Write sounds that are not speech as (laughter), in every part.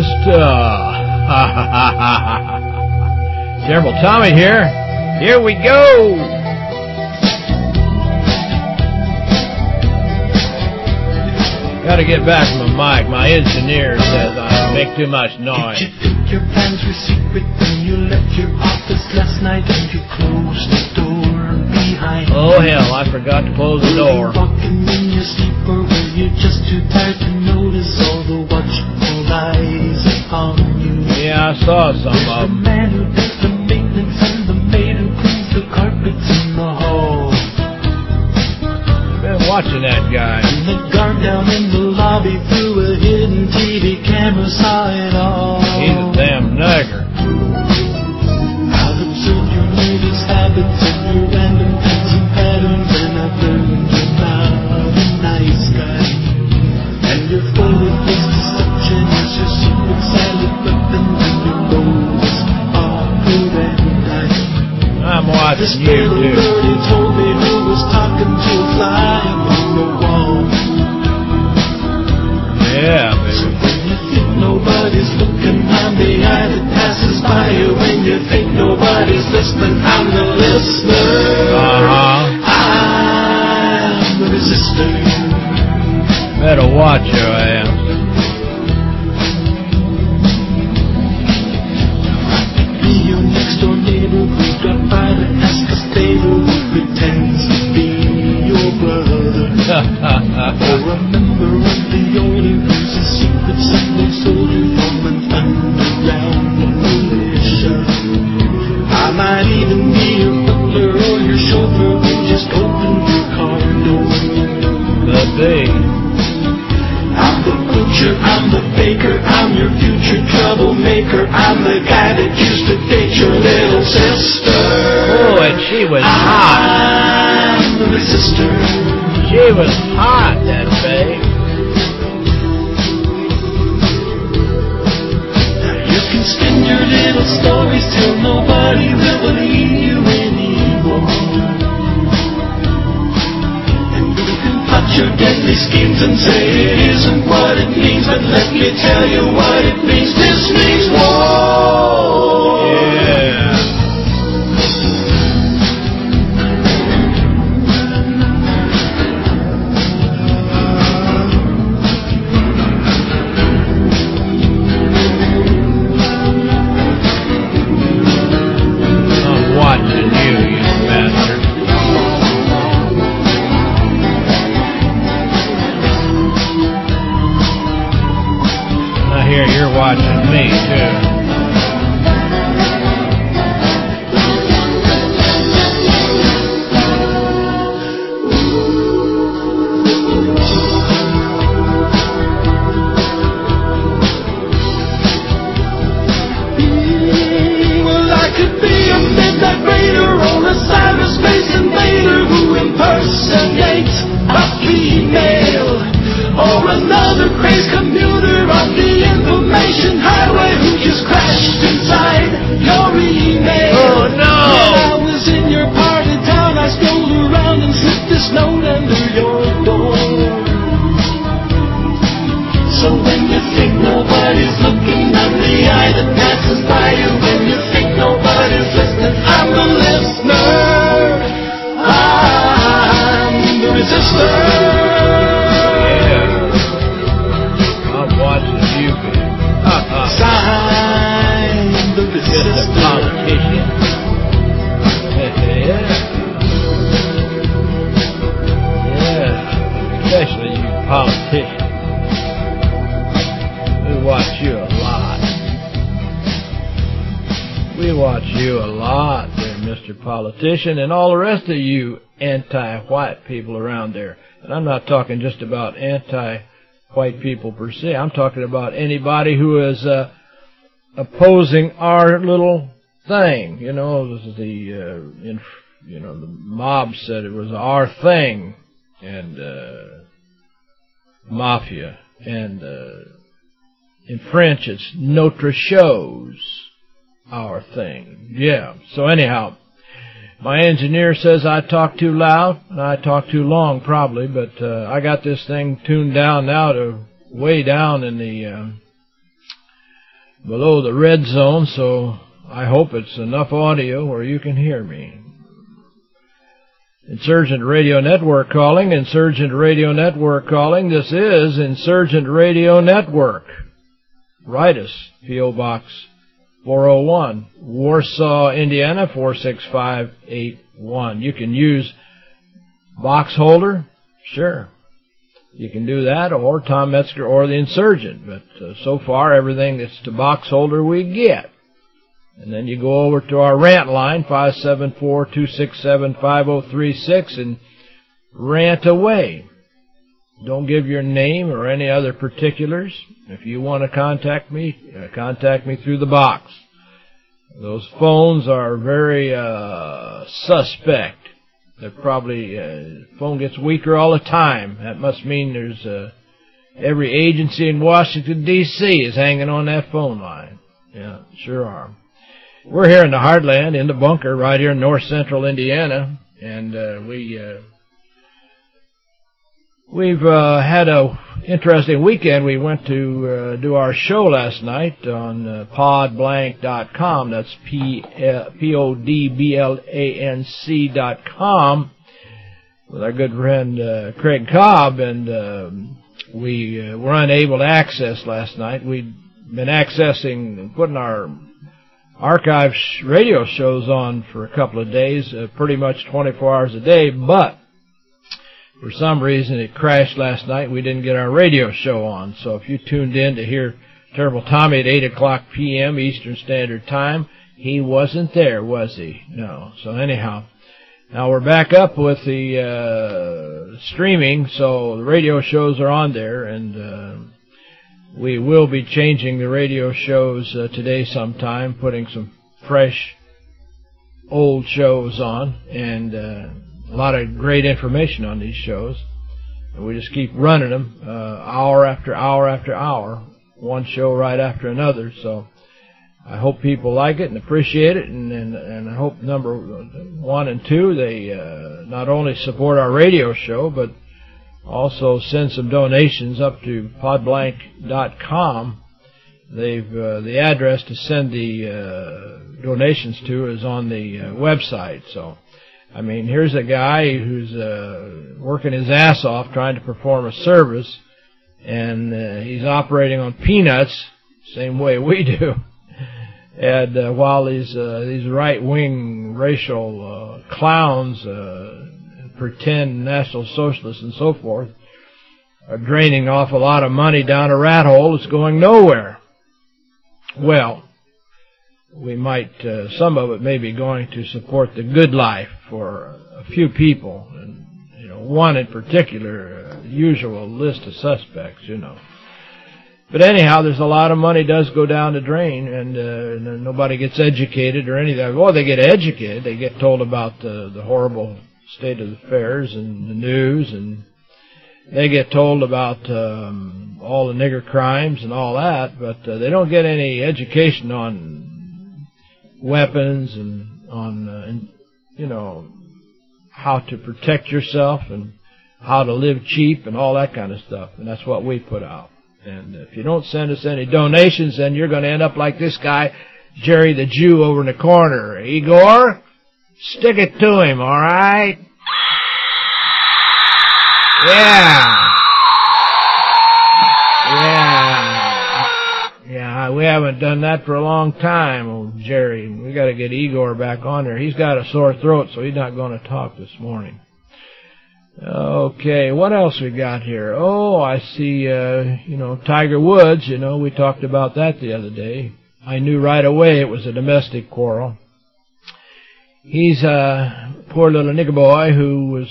sister. Uh, (laughs) Careful Tommy here. Here we go. Gotta get back to my mic. My engineer says I make too much noise. Did you think your plans were secret when you left your office last night and you closed the door behind Oh hell, I forgot to close the door. Walking in your sleep or were you just too tired to notice all the upon you? Yeah, I saw some There's of the man who does the maintenance and the maid who cleans the carpets in the hall. Been watching that guy. And the guard down in the lobby through a hidden TV camera saw it all. He's a damn nugger. I'm Or another crazed commuter on the information highway who just crashed inside your email. Oh, no. When I was in your part of town, I strolled around and slipped this note you a lot there, Mr. Politician, and all the rest of you anti-white people around there. And I'm not talking just about anti-white people per se. I'm talking about anybody who is uh, opposing our little thing. You know, this is the uh, you know the mob said it was our thing, and uh, mafia, and uh, in French it's notre chose, our thing. Yeah. So anyhow, my engineer says I talk too loud, and I talk too long probably, but uh, I got this thing tuned down now to way down in the. Uh, below the red zone, so I hope it's enough audio where you can hear me. Insurgent Radio Network calling, Insurgent Radio Network calling. This is Insurgent Radio Network. Write us, P.O. Box 401, Warsaw, Indiana 46581. You can use box holder, sure. You can do that, or Tom Metzger, or the Insurgent. But uh, so far, everything that's to box holder we get. And then you go over to our rant line, 574-267-5036, and rant away. Don't give your name or any other particulars. If you want to contact me, uh, contact me through the box. Those phones are very uh, suspect. They're probably uh, phone gets weaker all the time. That must mean there's uh, every agency in Washington D.C. is hanging on that phone line. Yeah, sure are. We're here in the heartland, in the bunker, right here in north central Indiana, and uh, we uh, we've uh, had a interesting weekend. We went to uh, do our show last night on uh, podblanc.com. That's p uh, p o d b l a n c dot com with our good friend uh, Craig Cobb, and uh, we uh, were unable to access last night. We'd been accessing, and putting our archive radio shows on for a couple of days, uh, pretty much 24 hours a day, but for some reason it crashed last night. We didn't get our radio show on. So if you tuned in to hear Terrible Tommy at 8 o'clock p.m. Eastern Standard Time, he wasn't there, was he? No. So anyhow, now we're back up with the uh, streaming, so the radio shows are on there, and uh, we will be changing the radio shows uh, today sometime, putting some fresh old shows on, and uh, a lot of great information on these shows. And we just keep running them uh, hour after hour after hour, one show right after another. So I hope people like it and appreciate it, and and, and I hope number one and two they uh, not only support our radio show but also send some donations up to podblanc.com. They've uh, the address to send the uh, donations to is on the uh, website. So, I mean, here's a guy who's uh, working his ass off trying to perform a service, and uh, he's operating on peanuts, same way we (laughs) do. And uh, while these uh, these right wing racial uh, clowns uh, pretend National Socialists and so forth are draining off a lot of money down a rat hole that's going nowhere. Well, we might, uh, some of it may be going to support the good life for a few people, and you know, one in particular, uh, usual list of suspects, you know. But anyhow, there's a lot of money does go down the drain, and, uh, and nobody gets educated or anything. Well, they get educated. They get told about the, the horrible state of affairs and the news, and they get told about um, all the nigger crimes and all that, but uh, they don't get any education on weapons and on, uh, and, you know, how to protect yourself and how to live cheap and all that kind of stuff. And that's what we put out. And if you don't send us any donations, then you're going to end up like this guy, Jerry the Jew over in the corner. Igor, Stick it to him, all right? (laughs) Yeah. Yeah. Yeah, we haven't done that for a long time, old Jerry. We got to get Igor back on there. He's got a sore throat, so he's not going to talk this morning. Okay, what else we got here? Oh, I see, uh, you know, Tiger Woods, you know, we talked about that the other day. I knew right away it was a domestic quarrel. He's a poor little nigger boy who was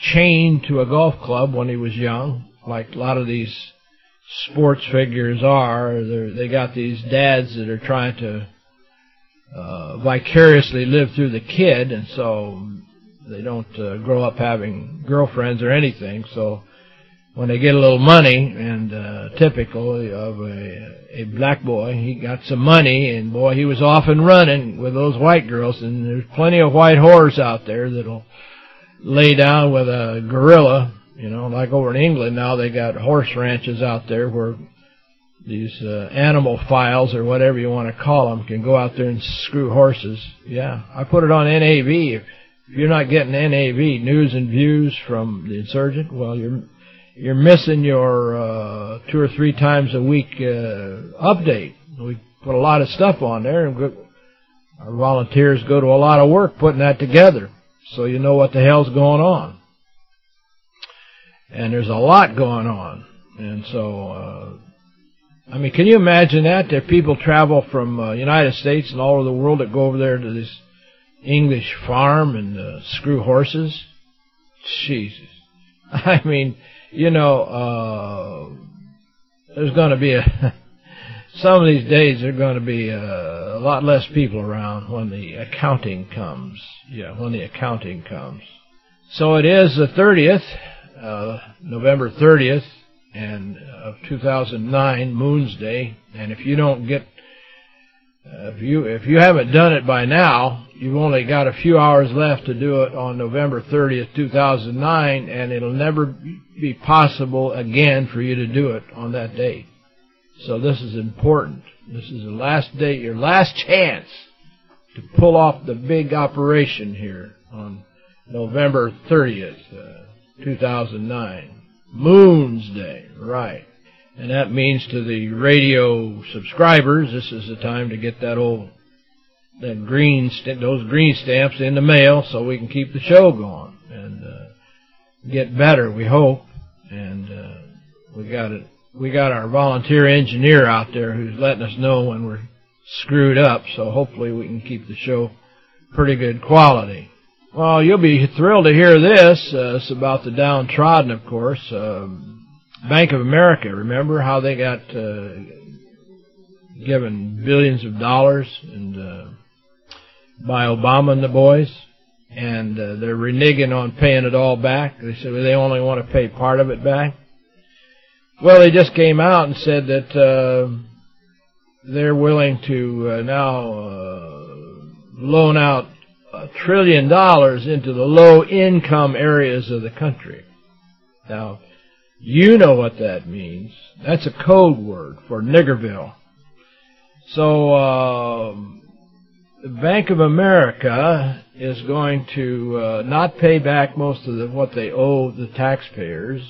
chained to a golf club when he was young, like a lot of these sports figures are. They're, they got these dads that are trying to uh, vicariously live through the kid, and so they don't uh, grow up having girlfriends or anything. So when they get a little money, and uh, typical of a, a black boy, he got some money, and boy, he was off and running with those white girls, and there's plenty of white whores out there that'll lay down with a gorilla, you know, like over in England now they got horse ranches out there where these uh, animal files or whatever you want to call them can go out there and screw horses. Yeah, I put it on NAV. If you're not getting NAV news and views from the insurgent, well, you're you're missing your uh, two or three times a week uh, update. We put a lot of stuff on there, and our volunteers go to a lot of work putting that together, so you know what the hell's going on. And there's a lot going on, and so. Uh, I mean, can you imagine that? That people travel from uh, United States and all over the world that go over there to this English farm and uh, screw horses? Jesus. (laughs) I mean, you know, uh, there's going to be a... (laughs) some of these days there are going to be uh, a lot less people around when the accounting comes. Yeah, when the accounting comes. So it is the 30th, uh, November 30th, and of 2009, Moon's Day. And if you don't get, uh, if you if you haven't done it by now, you've only got a few hours left to do it on November 30th, 2009, and it'll never be possible again for you to do it on that date. So this is important. This is the last date, your last chance to pull off the big operation here on November 30th, uh, 2009. Moon's Day, right. And that means to the radio subscribers, this is the time to get that old, that green, those green stamps in the mail so we can keep the show going and uh, get better, we hope. And uh, we got it. We got our volunteer engineer out there who's letting us know when we're screwed up, so hopefully we can keep the show pretty good quality. Well, you'll be thrilled to hear this. Uh, it's about the downtrodden, of course. Um, Bank of America, remember how they got uh, given billions of dollars and uh, by Obama and the boys? And uh, they're reneging on paying it all back. They said well, they only want to pay part of it back. Well, they just came out and said that uh, they're willing to uh, now uh, loan out trillion dollars into the low-income areas of the country. Now, you know what that means. That's a code word for Niggerville. So, uh, the Bank of America is going to uh, not pay back most of the, what they owe the taxpayers,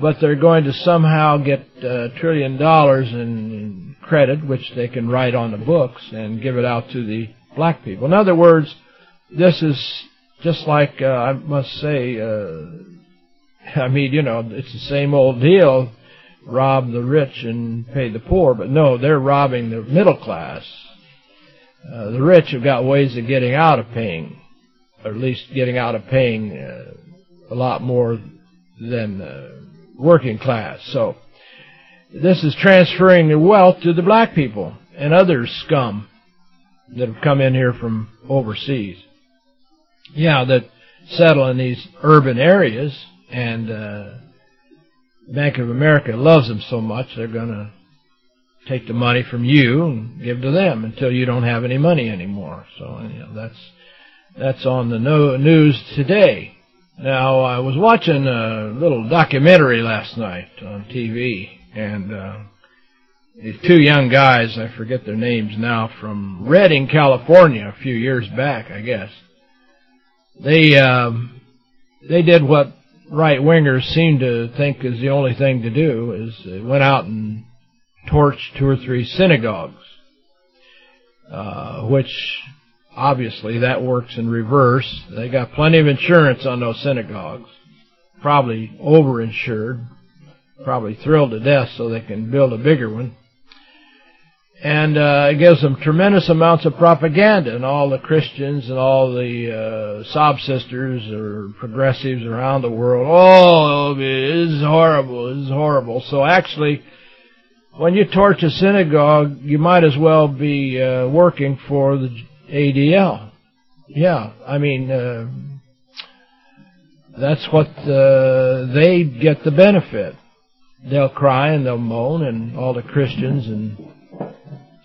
but they're going to somehow get a trillion dollars in credit, which they can write on the books and give it out to the black people. In other words, this is just like, uh, I must say, uh, (laughs) I mean, you know, it's the same old deal, rob the rich and pay the poor, but no, they're robbing the middle class. Uh, the rich have got ways of getting out of paying, or at least getting out of paying uh, a lot more than the working class. So this is transferring the wealth to the black people and other scum that have come in here from overseas. Yeah, that settle in these urban areas, and uh, Bank of America loves them so much they're going to take the money from you and give to them until you don't have any money anymore. So you know, that's that's on the no news today. Now, I was watching a little documentary last night on TV, and uh, these two young guys, I forget their names now, from Redding, California, a few years back, I guess. They um, they did what right-wingers seem to think is the only thing to do, is they went out and torched two or three synagogues, uh, which obviously that works in reverse. They got plenty of insurance on those synagogues, probably overinsured, probably thrilled to death so they can build a bigger one and uh, it gives them tremendous amounts of propaganda and all the Christians and all the uh, sob sisters or progressives around the world. Oh, this is horrible, this is horrible. So actually, when you torch a synagogue, you might as well be uh, working for the ADL. Yeah, I mean, uh, that's what uh, they get the benefit. They'll cry and they'll moan, and all the Christians and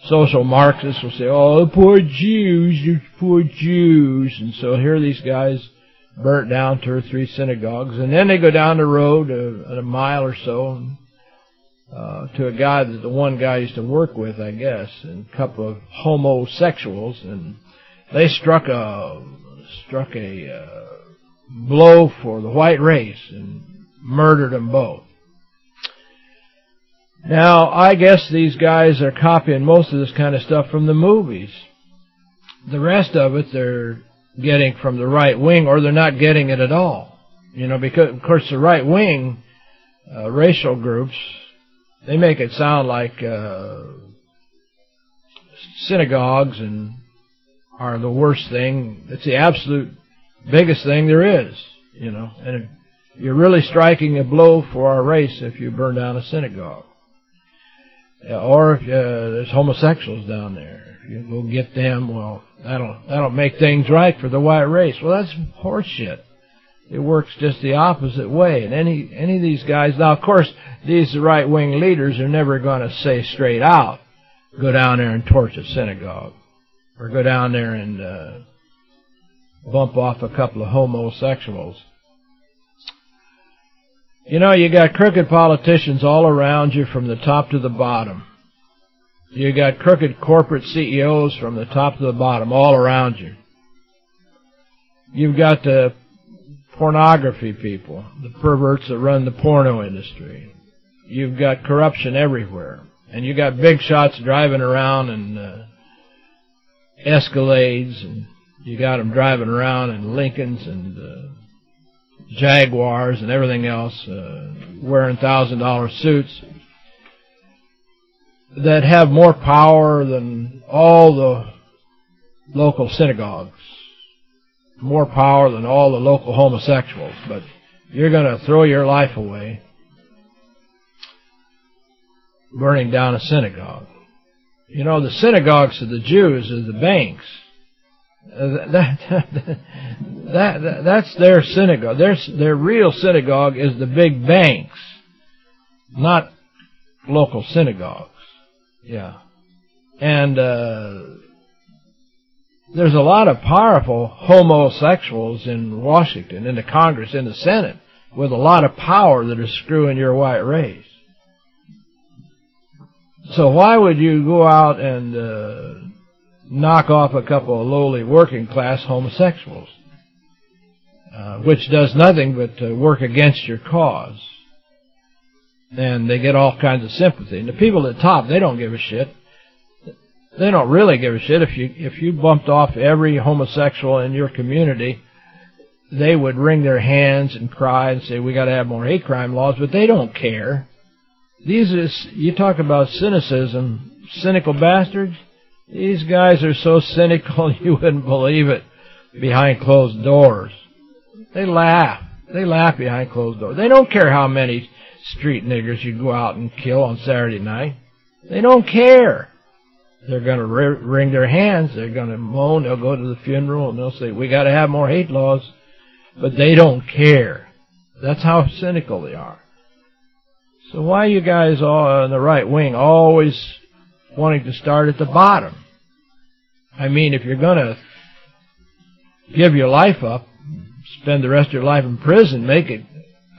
social Marxists will say, oh, the poor Jews, you poor Jews. And so here these guys burnt down two or three synagogues. And then they go down the road a, a mile or so. Uh, to a guy that the one guy used to work with, I guess, and a couple of homosexuals, and they struck a struck a uh, blow for the white race and murdered them both. Now, I guess these guys are copying most of this kind of stuff from the movies. The rest of it they're getting from the right wing or they're not getting it at all. You know, because, of course, the right wing uh, racial groups, they make it sound like uh, synagogues and are the worst thing. It's the absolute biggest thing there is, you know. And you're really striking a blow for our race if you burn down a synagogue. Or uh, there's homosexuals down there. You go get them, well, that'll that'll make things right for the white race. Well, that's horseshit. It works just the opposite way. And any any of these guys, now of course, these right-wing leaders are never going to say straight out, go down there and torch a synagogue. Or go down there and uh, bump off a couple of homosexuals. You know, you got crooked politicians all around you from the top to the bottom. You got crooked corporate CEOs from the top to the bottom all around you. You've got the pornography people, the perverts that run the porno industry. You've got corruption everywhere. And you got big shots driving around in uh, Escalades, and you got them driving around in Lincolns and uh, Jaguars and everything else, uh, wearing $1,000 suits that have more power than all the local synagogues, more power than all the local homosexuals, but you're going to throw your life away burning down a synagogue. You know, the synagogues of the Jews are the banks. (laughs) That, that, that, that's their synagogue. Their, their real synagogue is the big banks, not local synagogues. Yeah. And uh, there's a lot of powerful homosexuals in Washington, in the Congress, in the Senate, with a lot of power that are screwing your white race. So why would you go out and uh, knock off a couple of lowly working class homosexuals? Uh, which does nothing but uh, work against your cause. And they get all kinds of sympathy. And the people at the top, they don't give a shit. They don't really give a shit. If you if you bumped off every homosexual in your community, they would wring their hands and cry and say, we got to have more hate crime laws, but they don't care. These is, you talk about cynicism, cynical bastards. These guys are so (laughs) cynical you wouldn't believe it behind closed doors. They laugh. They laugh behind closed doors. They don't care how many street niggers you go out and kill on Saturday night. They don't care. They're going to wring their hands. They're going to moan. They'll go to the funeral and they'll say, we got to have more hate laws. But they don't care. That's how cynical they are. So why you guys all on the right wing always wanting to start at the bottom? I mean, if you're going to give your life up, spend the rest of your life in prison, make it,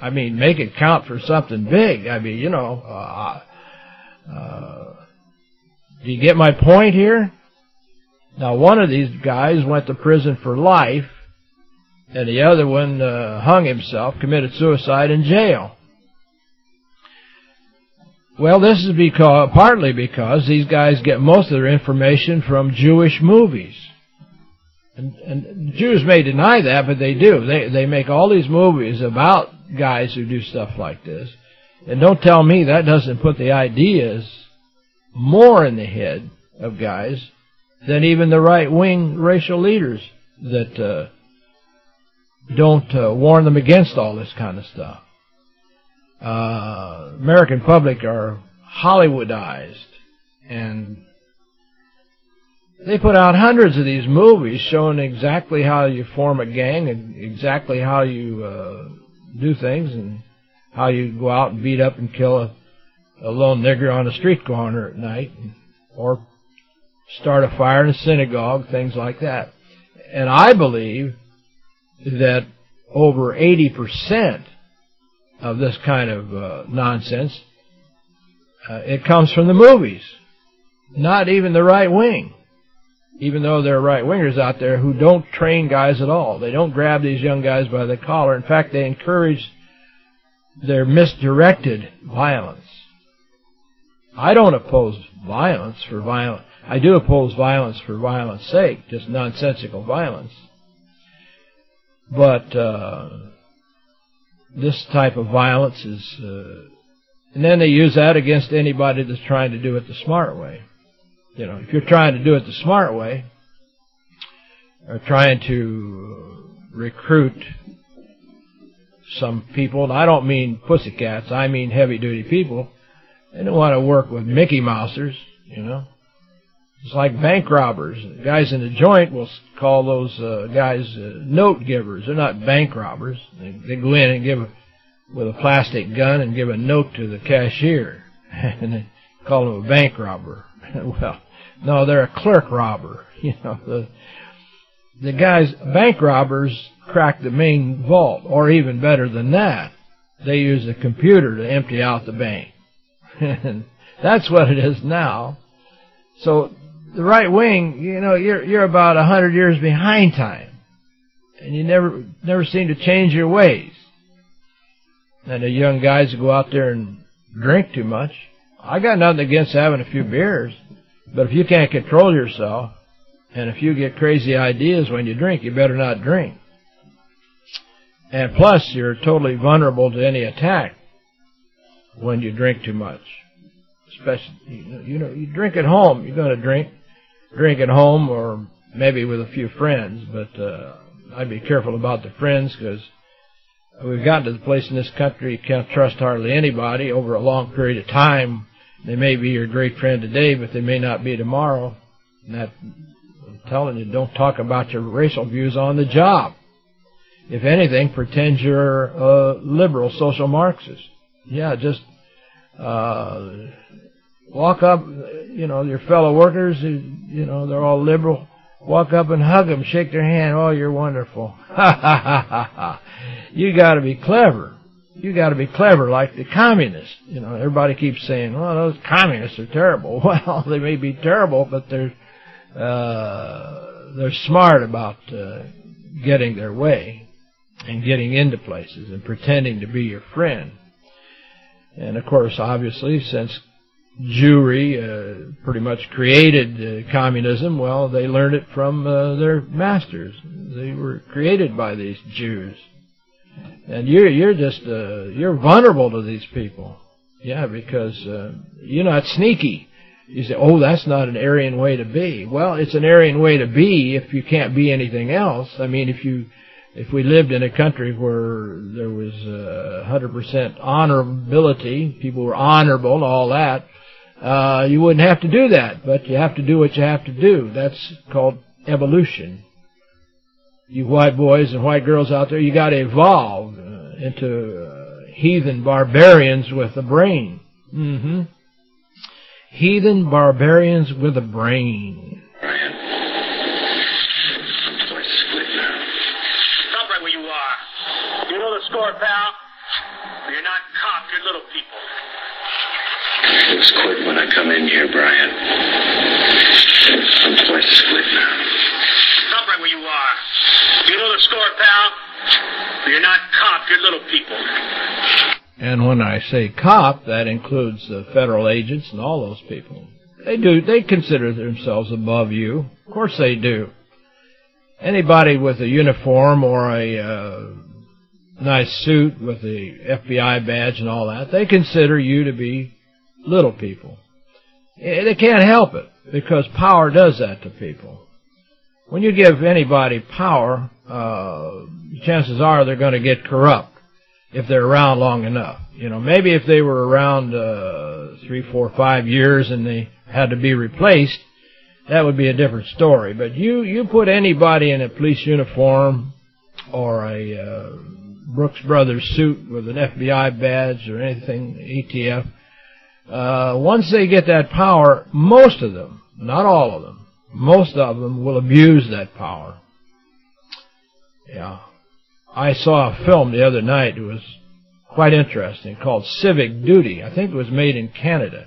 I mean, make it count for something big. I mean, you know, uh, uh, do you get my point here? Now, one of these guys went to prison for life, and the other one uh, hung himself, committed suicide in jail. Well, this is because partly because these guys get most of their information from Jewish movies. And, and Jews may deny that, but they do. They they make all these movies about guys who do stuff like this. And don't tell me that doesn't put the ideas more in the head of guys than even the right-wing racial leaders that uh, don't uh, warn them against all this kind of stuff. Uh, American public are Hollywoodized and they put out hundreds of these movies showing exactly how you form a gang and exactly how you uh, do things and how you go out and beat up and kill a, a lone nigger on a street corner at night or start a fire in a synagogue, things like that. And I believe that over 80% of this kind of uh, nonsense Uh, it comes from the movies, not even the right wing. Even though there are right wingers out there who don't train guys at all. They don't grab these young guys by the collar. In fact, they encourage their misdirected violence. I don't oppose violence for violence. I do oppose violence for violence sake, just nonsensical violence. But uh, this type of violence is, uh, and then they use that against anybody that's trying to do it the smart way. You know, if you're trying to do it the smart way, or trying to recruit some people, and I don't mean pussycats, I mean heavy-duty people, they don't want to work with Mickey Mousers, you know. It's like bank robbers. The guys in the joint will call those uh, guys uh, note givers. They're not bank robbers. They, they go in and give a, with a plastic gun and give a note to the cashier, (laughs) and they call them a bank robber. (laughs) well, no, they're a clerk robber. (laughs) You know, the the guys, bank robbers, crack the main vault, or even better than that, they use a computer to empty out the bank. (laughs) and that's what it is now. So the right wing, you know, you're you're about a hundred years behind time, and you never never seem to change your ways. And the young guys go out there and drink too much. I got nothing against having a few beers, but if you can't control yourself, and if you get crazy ideas when you drink, you better not drink. And plus, you're totally vulnerable to any attack when you drink too much. Especially, you know, you drink at home, you're going to drink drink at home or maybe with a few friends, but uh, I'd be careful about the friends because we've gotten to the place in this country you can't trust hardly anybody over a long period of time. They may be your great friend today, but they may not be tomorrow. And that, I'm telling you, don't talk about your racial views on the job. If anything, pretend you're a liberal social Marxist. Yeah, just uh, walk up, you know, your fellow workers, you know, they're all liberal. Walk up and hug them, shake their hand. Oh, you're wonderful. (laughs) Ha ha ha ha ha. You got to be clever. You got to be clever like the communists. You know, everybody keeps saying, "Well, those communists are terrible." (laughs) Well, they may be terrible, but they're uh, they're smart about uh, getting their way and getting into places and pretending to be your friend. And of course, obviously, since Jewry uh, pretty much created uh, communism. Well, they learned it from uh, their masters. They were created by these Jews. And you're you're just uh, you're vulnerable to these people. Yeah, because uh, you're not sneaky. You say, "Oh, that's not an Aryan way to be." Well, it's an Aryan way to be if you can't be anything else. I mean, if you if we lived in a country where there was uh, 100% uh, honorability, people were honorable and all that, uh, you wouldn't have to do that, but you have to do what you have to do. That's called evolution. You white boys and white girls out there, you got to evolve uh, into uh, heathen barbarians with a brain. Mm-hmm. Heathen barbarians with a brain. Brian. Stop right where you are. You know the score, pal? You're not cops, you're little people. It's quit when I come in here, Brian. I'm quite split now. Stop right where you are. The pal? You're not cop, you're little people. And when I say cop, that includes the federal agents and all those people. They do, they consider themselves above you. Of course they do. Anybody with a uniform or a uh, nice suit with the FBI badge and all that, they consider you to be little people. They can't help it because power does that to people. When you give anybody power, uh, chances are they're going to get corrupt if they're around long enough. You know, maybe if they were around uh, three, four, five years and they had to be replaced, that would be a different story. But you you put anybody in a police uniform or a uh, Brooks Brothers suit with an FBI badge or anything, ATF. uh, once they get that power, most of them, not all of them, most of them will abuse that power. Yeah. I saw a film the other night. It was quite interesting called Civic Duty. I think it was made in Canada.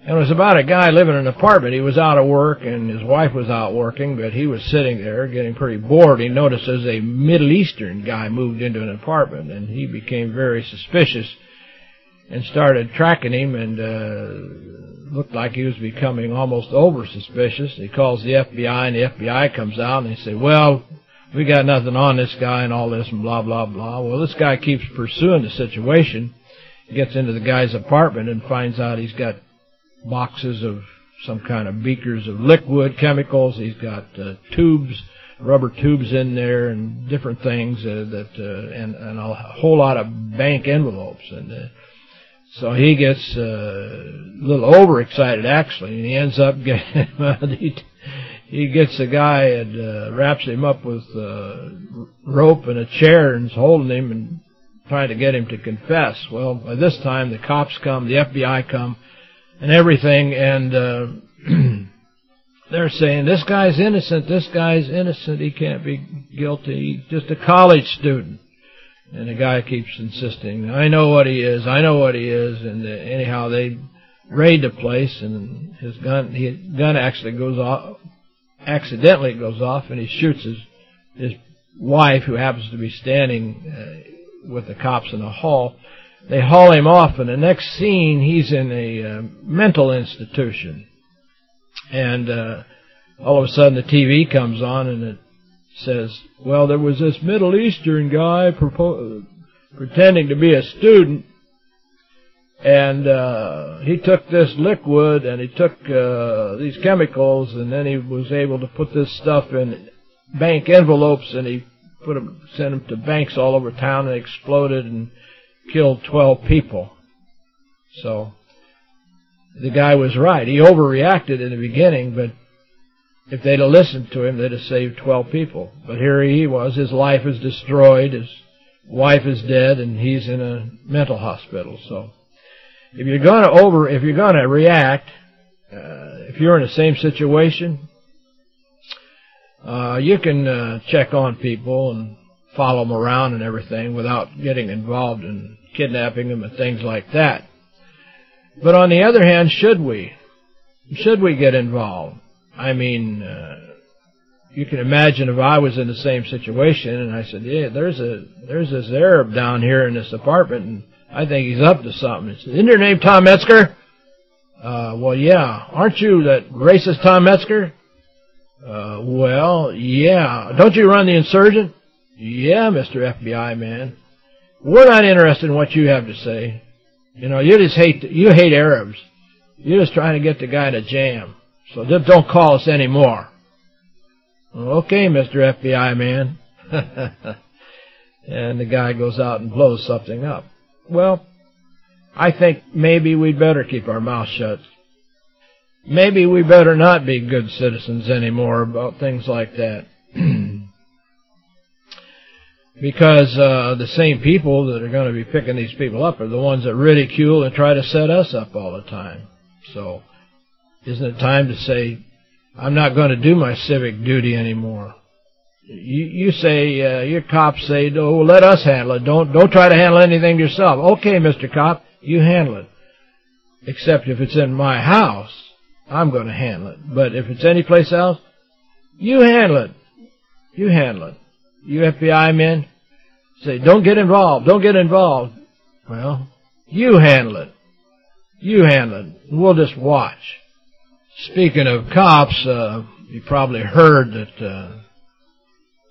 And it was about a guy living in an apartment. He was out of work and his wife was out working, but he was sitting there getting pretty bored. He noticed as a Middle Eastern guy moved into an apartment and he became very suspicious and started tracking him and uh, looked like he was becoming almost over suspicious. He calls the FBI and the FBI comes out and they say, well, we got nothing on this guy and all this and blah, blah, blah. Well, this guy keeps pursuing the situation, he gets into the guy's apartment and finds out he's got boxes of some kind of beakers of liquid chemicals. He's got uh, tubes, rubber tubes in there and different things uh, that uh, and, and a whole lot of bank envelopes. And uh, so he gets uh, a little overexcited, actually, and he ends up (laughs) getting he, he gets a guy and uh, wraps him up with uh, rope and a chair and is holding him and trying to get him to confess. Well, by this time the cops come, the FBI come, and everything, and uh, (clears throat) they're saying, this guy's innocent, this guy's innocent, he can't be guilty, he's just a college student. And the guy keeps insisting, I know what he is, I know what he is, and anyhow, they raid the place, and his gun, his gun actually goes off, accidentally goes off, and he shoots his, his wife, who happens to be standing uh, with the cops in the hall, they haul him off, and the next scene, he's in a uh, mental institution. And uh, all of a sudden, the TV comes on, and it says, well, there was this Middle Eastern guy pretending to be a student, and uh, he took this liquid, and he took uh, these chemicals, and then he was able to put this stuff in bank envelopes, and he put them, sent them to banks all over town, and exploded, and killed 12 people. So the guy was right. He overreacted in the beginning, but if they'd have listened to him, they'd have saved 12 people. But here he was. His life is destroyed. His wife is dead, and he's in a mental hospital. So if you're going to over, if you're going to react, uh, if you're in the same situation, uh, you can uh, check on people and follow them around and everything without getting involved in kidnapping them and things like that. But on the other hand, should we? Should we get involved? I mean, uh, you can imagine if I was in the same situation and I said, yeah, there's a there's this Arab down here in this apartment and I think he's up to something. Said, isn't your name Tom Metzger? Uh, well, yeah. Aren't you that racist Tom Metzger? Uh, well, yeah. Don't you run the insurgent? Yeah, Mr. FBI man. We're not interested in what you have to say. You know, you just hate you hate Arabs. You're just trying to get the guy to jam. So don't call us anymore. Okay, Mr. FBI man. (laughs) and the guy goes out and blows something up. Well, I think maybe we'd better keep our mouth shut. Maybe we better not be good citizens anymore about things like that. (clears throat) because uh, the same people that are going to be picking these people up are the ones that ridicule and try to set us up all the time. So isn't it time to say, I'm not going to do my civic duty anymore? You, you say, uh, your cops say, oh, let us handle it. Don't, don't try to handle anything yourself. Okay, Mr. Cop, you handle it. Except if it's in my house, I'm going to handle it. But if it's anyplace else, you handle it. You handle it you FBI men say, don't get involved, don't get involved. Well, you handle it. You handle it. We'll just watch. Speaking of cops, uh, you probably heard that uh,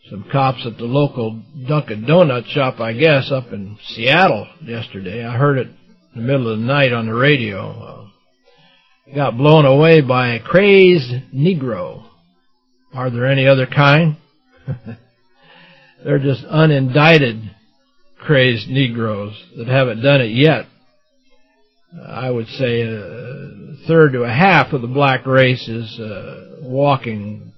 some cops at the local Dunkin' Donut shop, I guess, up in Seattle yesterday. I heard it in the middle of the night on the radio. Uh, got blown away by a crazed Negro. Are there any other kind? (laughs) They're just unindicted crazed Negroes that haven't done it yet. I would say a third to a half of the black race is a walking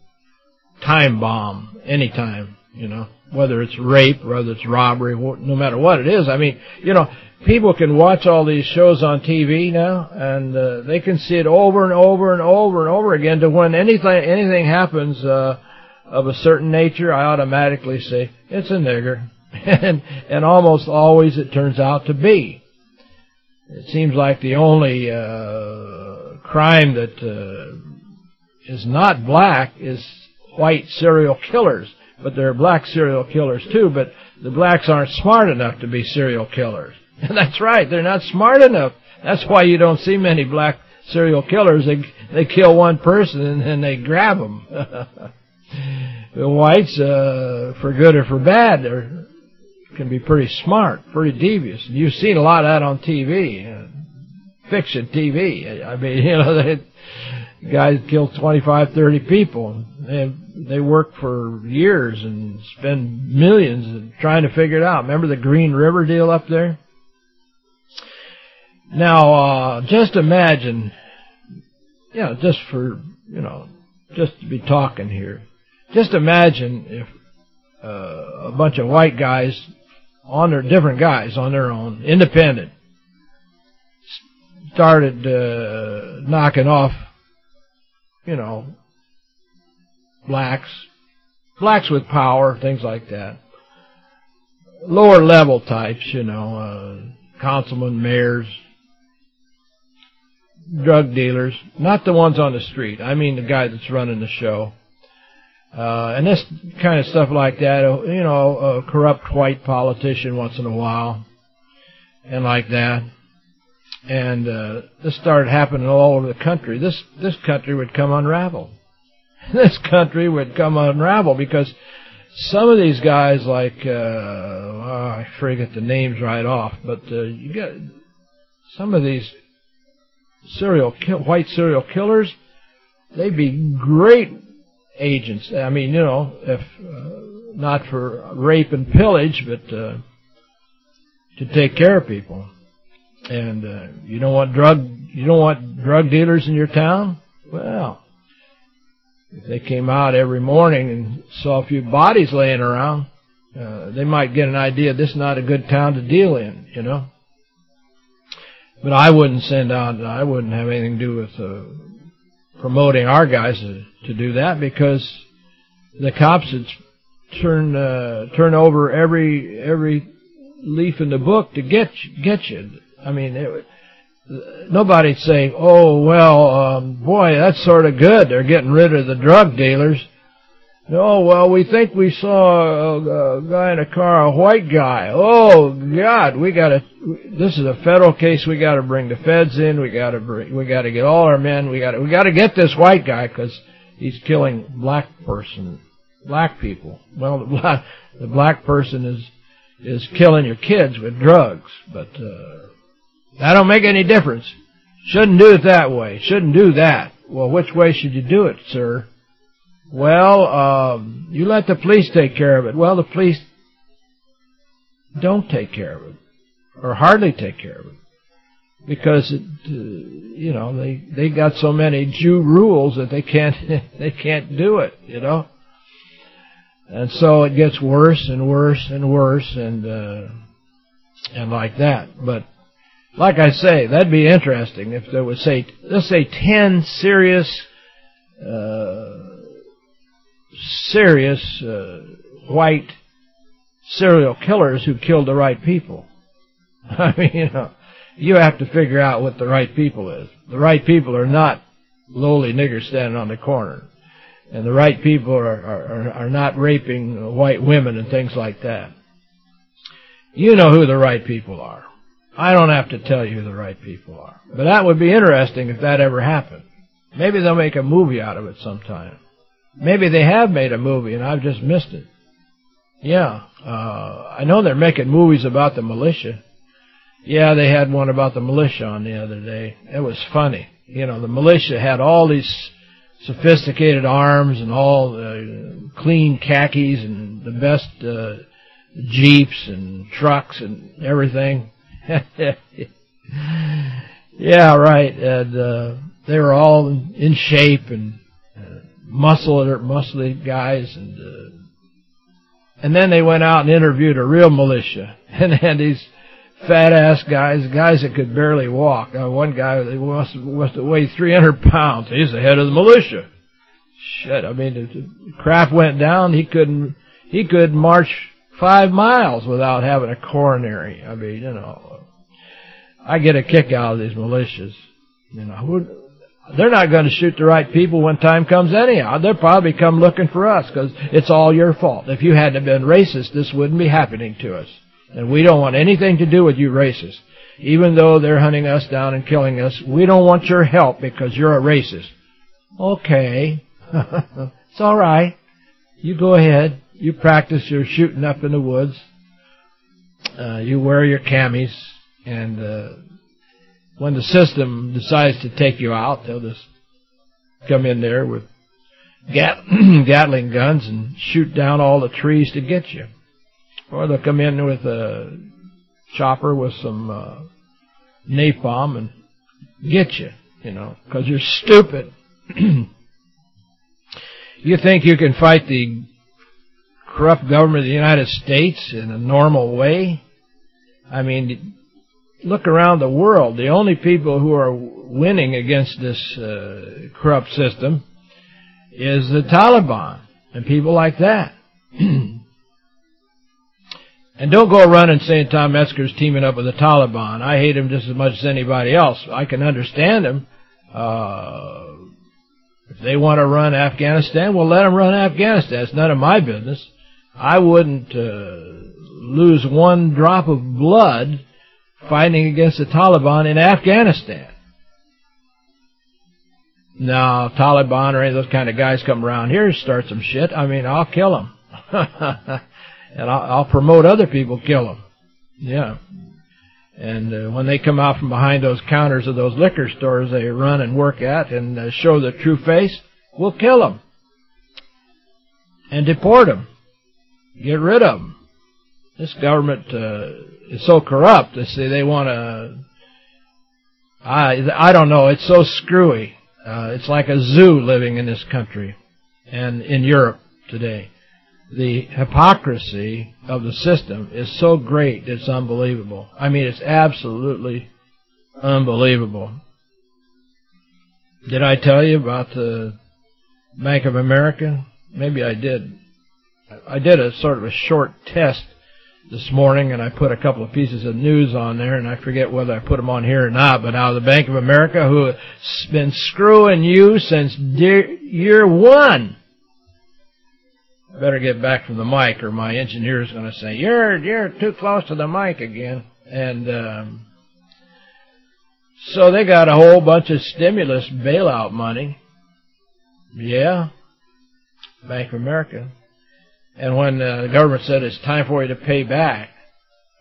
time bomb anytime, you know, whether it's rape, whether it's robbery, no matter what it is. I mean, you know, people can watch all these shows on TV now, and uh, they can see it over and over and over and over again to when anything anything happens, uh, of a certain nature, I automatically say, it's a nigger. (laughs) and, and almost always it turns out to be. It seems like the only uh, crime that uh, is not black is white serial killers. But there are black serial killers too, but the blacks aren't smart enough to be serial killers. And (laughs) that's right, they're not smart enough. That's why you don't see many black serial killers. They they kill one person and then they grab them. (laughs) the whites, uh, for good or for bad, are can be pretty smart, pretty devious. You've seen a lot of that on TV, fiction TV. I mean, (laughs) you know, they, guys kill 25, 30 people. They they work for years and spend millions trying to figure it out. Remember the Green River deal up there? Now, uh, just imagine, you know, just for, you know, just to be talking here, just imagine if uh, a bunch of white guys on their different guys on their own, independent, started uh, knocking off, you know, blacks, blacks with power, things like that. Lower level types, you know, uh, councilmen, mayors, drug dealers, not the ones on the street. I mean the guy that's running the show. Uh, and this kind of stuff like that, uh, you know, a corrupt white politician once in a while, and like that. And uh, this started happening all over the country. This this country would come unravel. (laughs) This country would come unravel because some of these guys, like uh, oh, I forget the names right off, but uh, you get some of these serial kill, white serial killers. They'd be great agents. I mean, you know, if uh, not for rape and pillage, but uh, to take care of people. And uh, you don't want drug you don't want drug dealers in your town? Well, if they came out every morning and saw a few bodies laying around, uh, they might get an idea this is not a good town to deal in, you know. But I wouldn't send out, I wouldn't have anything to do with uh, promoting our guys to, to do that because the cops would turn uh, turn over every every leaf in the book to get get you. I mean, it, nobody'd say, "Oh well, um, boy, that's sort of good. They're getting rid of the drug dealers." Oh, well, we think we saw a, a guy in a car, a white guy. Oh, God, we got to, this is a federal case. We got to bring the feds in. We got to bring, we got to get all our men. We got to, we got to get this white guy because he's killing black person, black people. Well, (laughs) the black, the black person is, is killing your kids with drugs, but, uh, that don't make any difference. Shouldn't do it that way. Shouldn't do that. Well, which way should you do it, sir? Well, um, you let the police take care of it. Well, the police don't take care of it, or hardly take care of it, because it, uh, you know they they got so many Jew rules that they can't (laughs) they can't do it. You know, and so it gets worse and worse and worse and uh, and like that. But like I say, that'd be interesting if there was say let's say ten serious. Uh, serious uh, white serial killers who killed the right people. (laughs) I mean, you know, you have to figure out what the right people is. The right people are not lowly niggers standing on the corner. And the right people are, are, are not raping white women and things like that. You know who the right people are. I don't have to tell you who the right people are. But that would be interesting if that ever happened. Maybe they'll make a movie out of it sometime. Maybe they have made a movie and I've just missed it. Yeah, uh, I know they're making movies about the militia. Yeah, they had one about the militia on the other day. It was funny. You know, the militia had all these sophisticated arms and all the clean khakis and the best uh, jeeps and trucks and everything. (laughs) yeah, right. And uh, they were all in shape and muscle or muscly guys and uh, and then they went out and interviewed a real militia. (laughs) And had these fat ass guys guys that could barely walk. Uh, one guy they must must weigh 300 pounds. He's the head of the militia. Shit i mean the craft went down. He couldn't he could march 5 miles without having a coronary. I mean you know i get a kick out of these militias you know they're not going to shoot the right people when time comes anyhow. They'll probably come looking for us because it's all your fault. If you hadn't been racist, this wouldn't be happening to us. And we don't want anything to do with you racists. Even though they're hunting us down and killing us, we don't want your help because you're a racist. Okay. (laughs) it's all right. You go ahead. You practice your shooting up in the woods. Uh, you wear your camis. And uh, when the system decides to take you out, they'll just come in there with Gat (clears throat) Gatling guns and shoot down all the trees to get you. Or they'll come in with a chopper with some uh, napalm and get you, you know, because you're stupid. (clears throat) you think you can fight the corrupt government of the United States in a normal way? I mean, look around the world. The only people who are winning against this uh, corrupt system is the Taliban and people like that. (clears throat) and don't go running saying Tom Metzger's teaming up with the Taliban. I hate him just as much as anybody else. I can understand him. Uh, if they want to run Afghanistan, well, let them run Afghanistan. It's none of my business. I wouldn't uh, lose one drop of blood fighting against the Taliban in Afghanistan. Now, Taliban or any of those kind of guys come around here and start some shit, I mean, I'll kill them. (laughs) and I'll, I'll, promote other people kill them. Yeah. And uh, when they come out from behind those counters of those liquor stores they run and work at and uh, show their true face, we'll kill them. And deport them. Get rid of them. This government uh, is so corrupt. They say they want to. I I don't know. It's so screwy. Uh, it's like a zoo living in this country and in Europe today. The hypocrisy of the system is so great, it's unbelievable. I mean, it's absolutely unbelievable. Did I tell you about the Bank of America? Maybe I did. I did a sort of a short test this morning, and I put a couple of pieces of news on there, and I forget whether I put them on here or not, but now the Bank of America, who has been screwing you since year one. I better get back from the mic, or my engineer is going to say, you're, you're too close to the mic again. And um, so they got a whole bunch of stimulus bailout money. Yeah, Bank of America. And when uh, the government said it's time for you to pay back,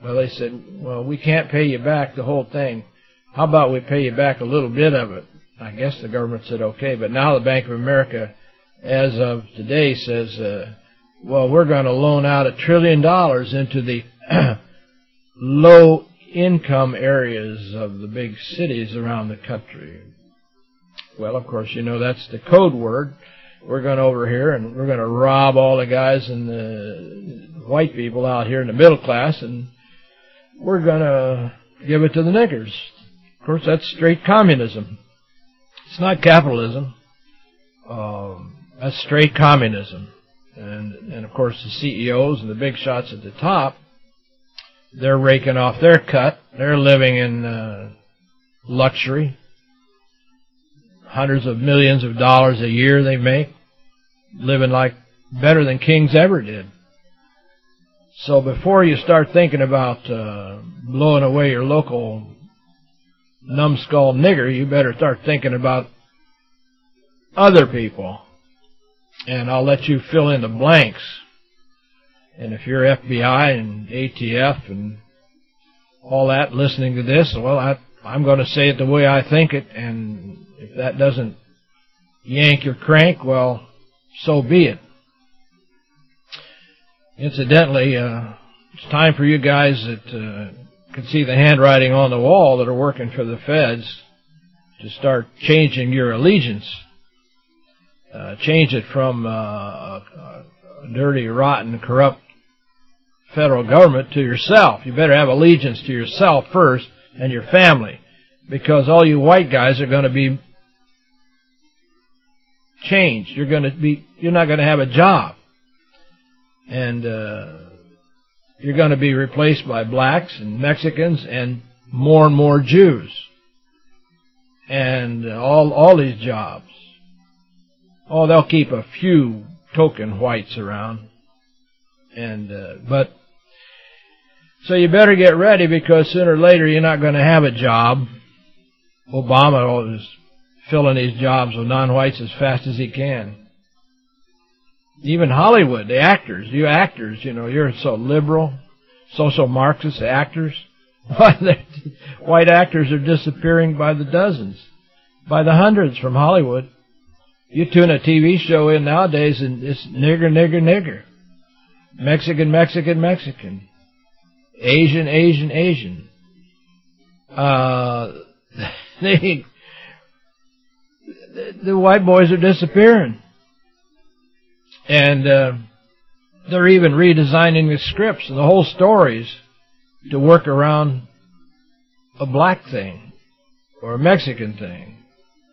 well, they said, well, we can't pay you back the whole thing. How about we pay you back a little bit of it? I guess the government said okay, but now the Bank of America, as of today, says, uh, well, we're going to loan out a trillion dollars into the (clears throat) low-income areas of the big cities around the country. Well, of course, you know that's the code word we're going over here and we're going to rob all the guys and the white people out here in the middle class and we're going to give it to the niggers. Of course, that's straight communism. It's not capitalism. Um, that's straight communism. And, and of course, the CEOs and the big shots at the top, they're raking off their cut. They're living in uh, luxury hundreds of millions of dollars a year they make, living like better than kings ever did. So before you start thinking about uh, blowing away your local numbskull nigger, you better start thinking about other people. And I'll let you fill in the blanks. And if you're FBI and ATF and all that listening to this, well, I, I'm going to say it the way I think it, and if that doesn't yank your crank, well, so be it. Incidentally, uh, it's time for you guys that uh, can see the handwriting on the wall that are working for the feds to start changing your allegiance. Uh, change it from uh, a dirty, rotten, corrupt federal government to yourself. You better have allegiance to yourself first and your family because all you white guys are going to be changed. You're going to be you're not going to have a job. And uh, you're going to be replaced by blacks and Mexicans and more and more Jews. and all all these jobs. Oh, they'll keep a few token whites around, and uh, but so you better get ready because sooner or later you're not going to have a job. Obama is filling these jobs with non-whites as fast as he can. Even Hollywood, the actors, you actors, you know, you're so liberal, social Marxist actors. (laughs) White actors are disappearing by the dozens, by the hundreds from Hollywood. You tune a TV show in nowadays and it's nigger, nigger, nigger. Mexican, Mexican, Mexican. Asian, Asian, Asian. Uh, (laughs) they, the white boys are disappearing. And uh, they're even redesigning the scripts and the whole stories to work around a black thing or a Mexican thing,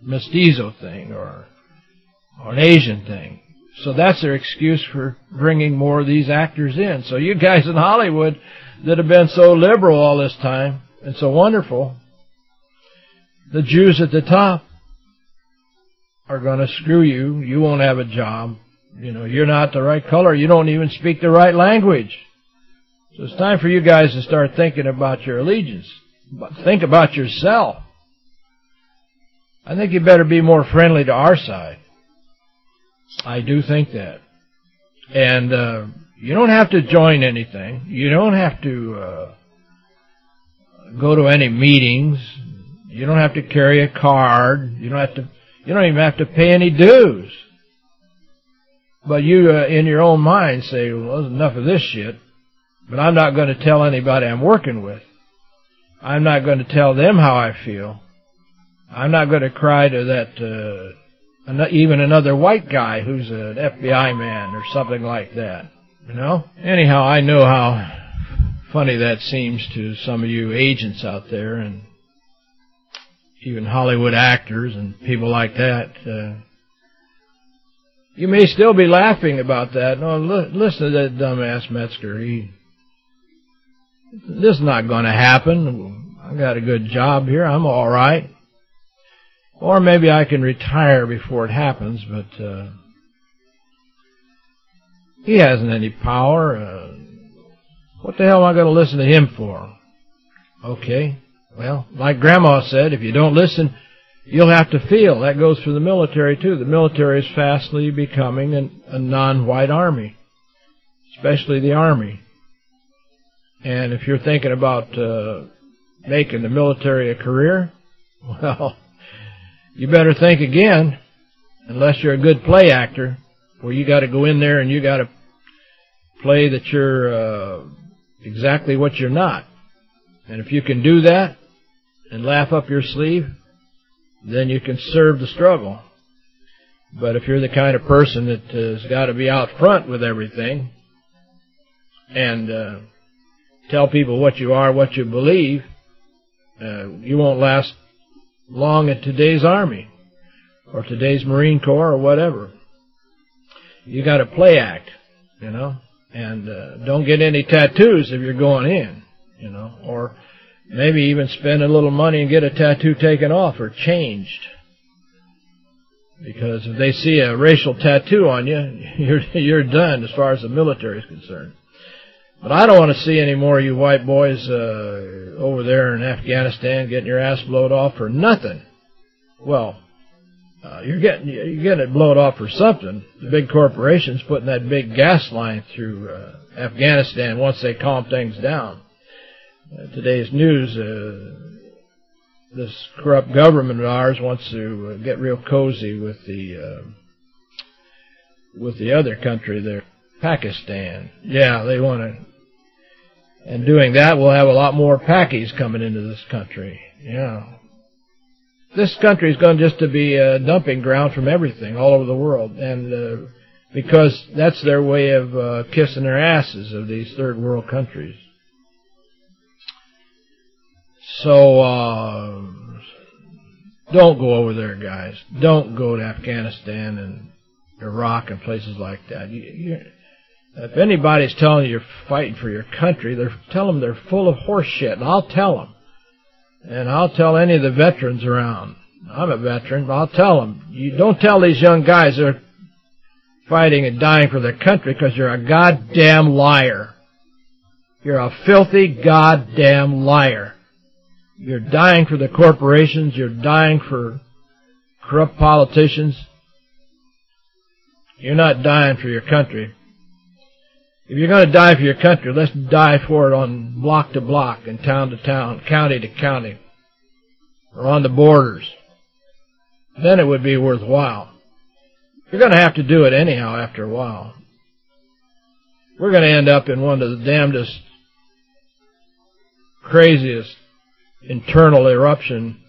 mestizo thing or, or an Asian thing. So that's their excuse for bringing more of these actors in. So you guys in Hollywood that have been so liberal all this time and so wonderful, the Jews at the top are going to screw you. You won't have a job. You know, you're not the right color. You don't even speak the right language. So it's time for you guys to start thinking about your allegiance. Think about yourself. I think you better be more friendly to our side. I do think that. And uh, you don't have to join anything. You don't have to uh, go to any meetings. You don't have to carry a card. You don't have to. You don't even have to pay any dues. But you, uh, in your own mind, say, well, enough of this shit. But I'm not going to tell anybody I'm working with. I'm not going to tell them how I feel. I'm not going to cry to that, uh, even another white guy who's an FBI man or something like that. You know? Anyhow, I know how funny that seems to some of you agents out there and even Hollywood actors and people like that. Uh, you may still be laughing about that. No, listen to that dumbass Metzger. He, this is not going to happen. I got a good job here. I'm all right. Or maybe I can retire before it happens, but uh, he hasn't any power. Uh, what the hell am I going to listen to him for? Okay. Well, like Grandma said, if you don't listen, you'll have to feel. That goes for the military, too. The military is fastly becoming an, a non-white army, especially the Army. And if you're thinking about uh, making the military a career, (laughs) well, you better think again, unless you're a good play actor, where you got to go in there and you got to play that you're uh, exactly what you're not. And if you can do that and laugh up your sleeve, then you can serve the struggle. But if you're the kind of person that has got to be out front with everything and uh, tell people what you are, what you believe, uh, you won't last long at today's Army or today's Marine Corps or whatever. You got to play act, you know, and uh, don't get any tattoos if you're going in, you know, or Maybe even spend a little money and get a tattoo taken off or changed. Because if they see a racial tattoo on you, (laughs) you're you're done as far as the military is concerned. But I don't want to see any more of you white boys uh, over there in Afghanistan getting your ass blowed off for nothing. Well, uh, you're getting you're getting it blowed off for something. The big corporations putting that big gas line through uh, Afghanistan once they calm things down. Uh, today's news, uh, this corrupt government of ours wants to uh, get real cozy with the uh, with the other country there, Pakistan. Yeah, they want to. And doing that, we'll have a lot more Pakis coming into this country. Yeah. This country is going just to be a dumping ground from everything all over the world. And uh, because that's their way of uh, kissing their asses of these third world countries. So, uh, don't go over there, guys. Don't go to Afghanistan and Iraq and places like that. You, if anybody's telling you you're fighting for your country, they're tell them they're full of horse shit, and I'll tell them. And I'll tell any of the veterans around I'm a veteran. But I'll tell them. You don't tell these young guys they're fighting and dying for their country because you're a goddamn liar. You're a filthy goddamn liar. You're dying for the corporations. You're dying for corrupt politicians. You're not dying for your country. If you're going to die for your country, let's die for it on block to block and town to town, county to county, or on the borders. Then it would be worthwhile. You're going to have to do it anyhow after a while. We're going to end up in one of the damnedest, craziest internal eruption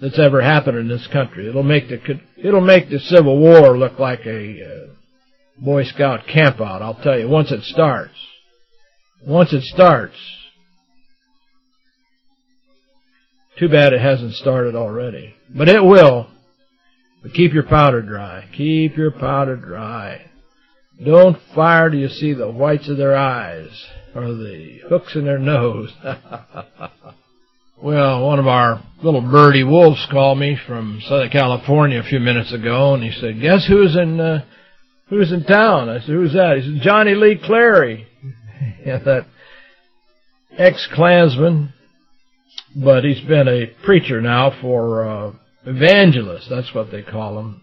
that's ever happened in this country. It'll make the it'll make the Civil War look like a uh, Boy Scout campout. I'll tell you once it starts. Once it starts. Too bad it hasn't started already, but it will. But keep your powder dry. Keep your powder dry. Don't fire till you see the whites of their eyes or the hooks in their nose. (laughs) Well, one of our little birdie wolves called me from Southern California a few minutes ago, and he said, guess who's in uh, who's in town? I said, who's that? He said, Johnny Lee Clary. (laughs) yeah, that ex-Klansman, but he's been a preacher now for uh, evangelist. That's what they call him.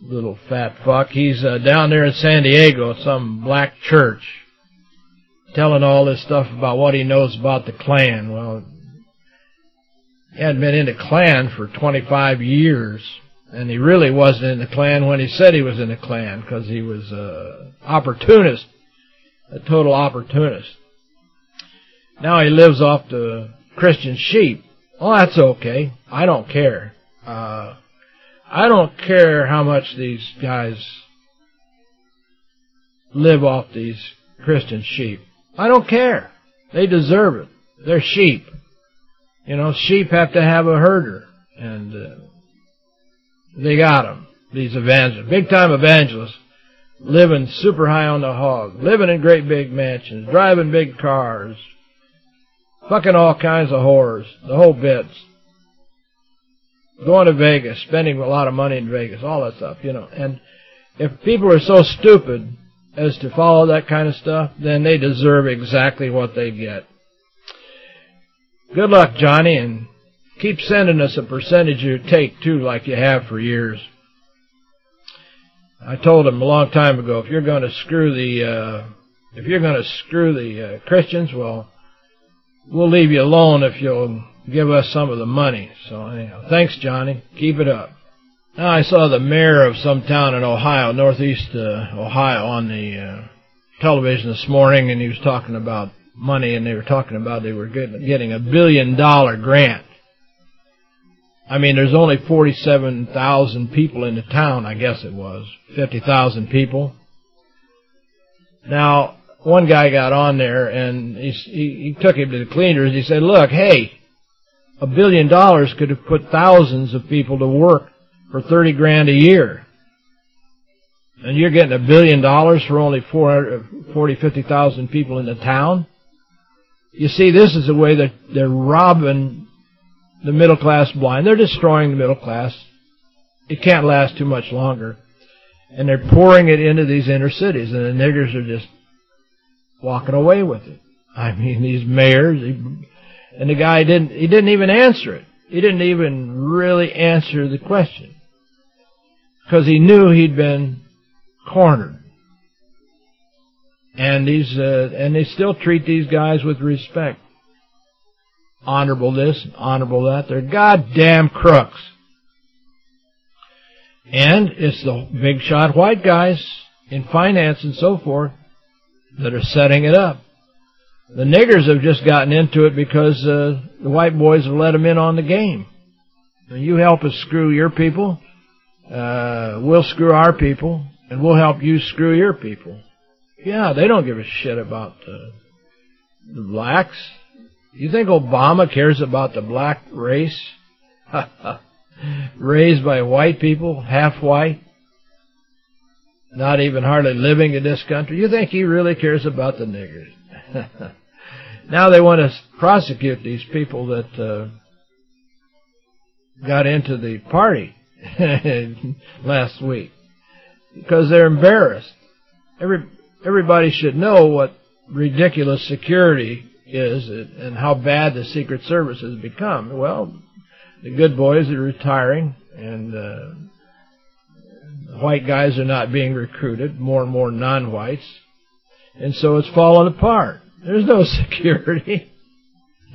Little fat fuck. He's uh, down there in San Diego, some black church telling all this stuff about what he knows about the Klan. Well, he hadn't been in the Klan for 25 years, and he really wasn't in the Klan when he said he was in the Klan because he was a opportunist, a total opportunist. Now he lives off the Christian sheep. Well, that's okay. I don't care. Uh, I don't care how much these guys live off these Christian sheep. I don't care. They deserve it. They're sheep. You know, sheep have to have a herder. And uh, they got them, these evangelists. Big-time evangelists living super high on the hog, living in great big mansions, driving big cars, fucking all kinds of whores, the whole bits. Going to Vegas, spending a lot of money in Vegas, all that stuff, you know. And if people are so stupid as to follow that kind of stuff, then they deserve exactly what they get. Good luck, Johnny, and keep sending us a percentage of your take, too, like you have for years. I told him a long time ago, if you're going to screw the, uh, if you're going to screw the uh, Christians, well, we'll leave you alone if you'll give us some of the money. So anyhow, thanks, Johnny. Keep it up. Now, I saw the mayor of some town in Ohio, northeast uh, Ohio, on the uh, television this morning, and he was talking about money, and they were talking about they were getting a billion-dollar grant. I mean, there's only 47,000 people in the town, I guess it was, 50,000 people. Now, one guy got on there, and he, he, he took him to the cleaners. He said, look, hey, a billion dollars could have put thousands of people to work for 30 grand a year. And you're getting a billion dollars for only 40, 50,000 people in the town? You see, this is the way that they're robbing the middle class blind. They're destroying the middle class. It can't last too much longer. And they're pouring it into these inner cities, and the niggers are just walking away with it. (laughs) I mean, these mayors, and the guy didn't, he didn't even answer it. He didn't even really answer the question because he knew he'd been cornered. And he's uh, and they still treat these guys with respect. Honorable this, honorable that. They're goddamn crooks. And it's the big shot white guys in finance and so forth that are setting it up. The niggers have just gotten into it because uh, the white boys have let them in on the game. You help us screw your people, uh, we'll screw our people, and we'll help you screw your people. Yeah, they don't give a shit about the, the blacks. You think Obama cares about the black race? (laughs) Raised by white people, half white, not even hardly living in this country. You think he really cares about the niggers? (laughs) now they want to prosecute these people that uh, got into the party (laughs) last week because they're embarrassed. Every everybody should know what ridiculous security is and how bad the Secret Service has become. Well, the good boys are retiring and uh, white guys are not being recruited, more and more non-whites. And so it's fallen apart. There's no (laughs) security.